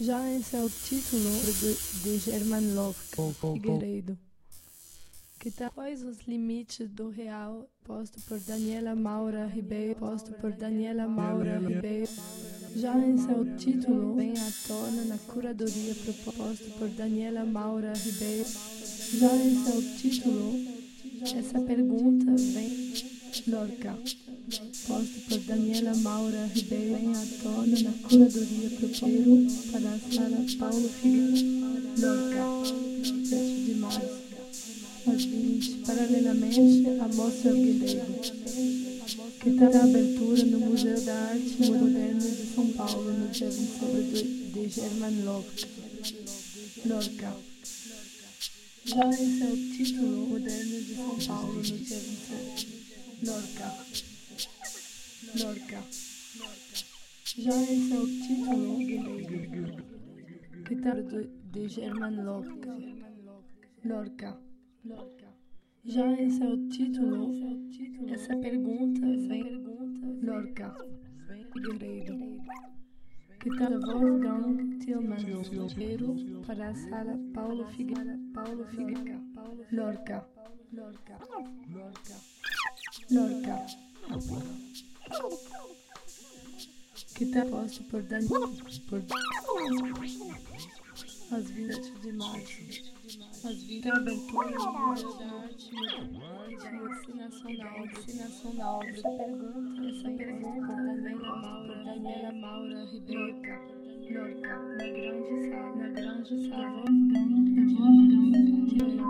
Já esse é o título de, de German Love Figueiredo. Que tá quais os limites do real posto por Daniela Maura Ribeiro, posto por Daniela Maura Ribeiro. Já esse é o título vem à tona na curadoria proposta por Daniela Maura Ribeiro. Já esse é o título. Essa pergunta vem Lorca posto por Daniela Maura Ribeiro em à tona na curadoria Proteiro para a sala Paulo Figueiredo, Lorca, 7 de março, às 20, paralelamente à Mostra Guerreiro, que terá abertura no Museu da Arte Moderna de São Paulo no dia 27 de German Lorca. Lorca. Já esse é o título moderno de São Paulo no dia 27. Lorca. Lorca. Já esse é o título que de, de German Lorca. Lorca. Já esse é o título. Essa pergunta vem Lorca. Guerreiro. Que tal Wolfgang Tillman Guerreiro para sala Paulo Figueira. Paulo Figueira. Lorca. Lorca. Lorca. Lorca que está posto por Daniel por as 20 de março, as 20 da abertura da e ensinação da obra, da. Essa pergunta, essa pergunta Daniela Maura, Daniela Maura Ribeiro, Lorca, na grande sala, na grande sala, Wolfgang, Wolfgang, que é de São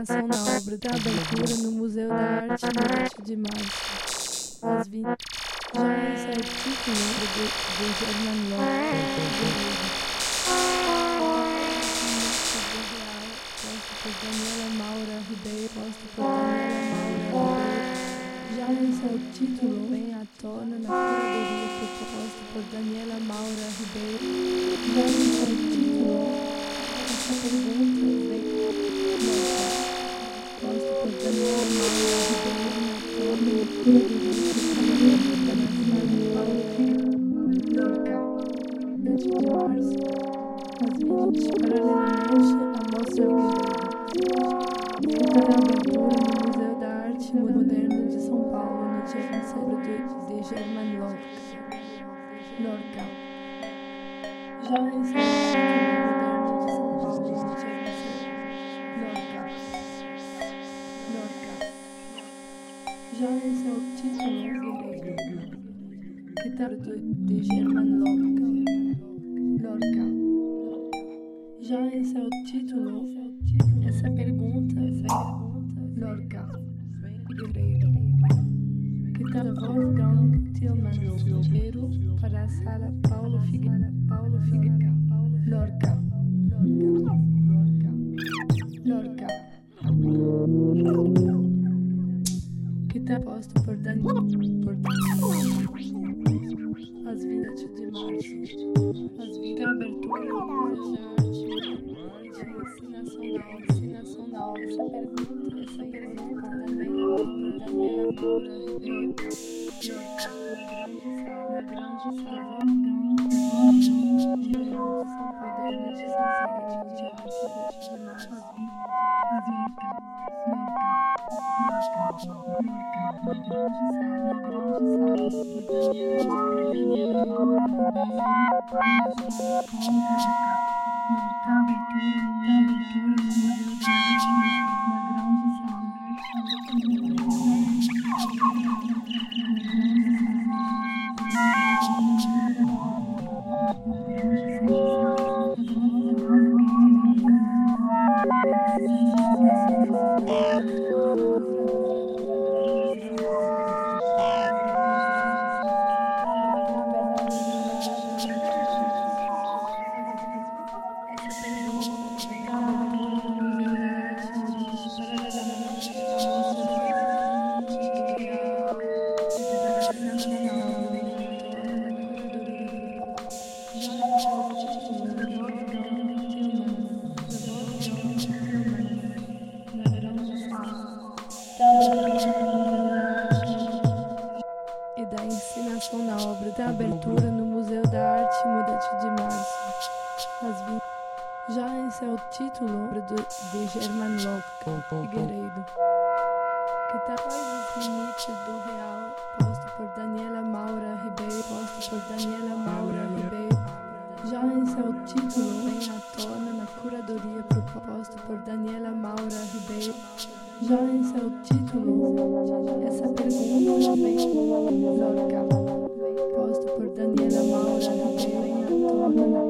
Ensinação na obra da abertura no Museu da Arte no de março. Às 20. Já esse é o título do, do German Posto por Daniela Maura Ribeiro, posto por Daniela Maura Ribeiro. Já esse é o título vem à tona na curadoria proposta por Daniela Maura Ribeiro. Já esse é o título. Essa pergunta German Lorca. Lorca. Já ensinou Tal de German Lorca. Lorca. Já esse é o título. Essa pergunta é Lorca. Guerreiro. Então, Wolfgang Tillman Ribeiro para a sala Paulo Figueira, Paulo Figueira, Lorca, por Dani. Por Dani. As 20 de março. As 20 abertura. Ensinacional, ensinacional. Essa pergunta, essa pergunta também na obra, também na obra. Na grande sala, na grande sala, na grande sala. Moderna de 17 de março, 20 de março, de 20. de 20. Yeah. Já em seu título, obra do, de German Locke, Figueiredo. Que tá quais os limites do real, posto por Daniela Maura Ribeiro, posto por Daniela Maura Ribeiro. Já em seu título, vem à tona na curadoria proposta por Daniela Maura Ribeiro. Já em seu título, essa pergunta vem Lorca, posto por Daniela Maura Ribeiro, vem à tona na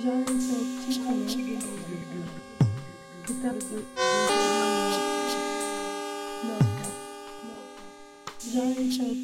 a mostra que está abertura no Museu da Arte Moderna de São Paulo, no dia 27 de,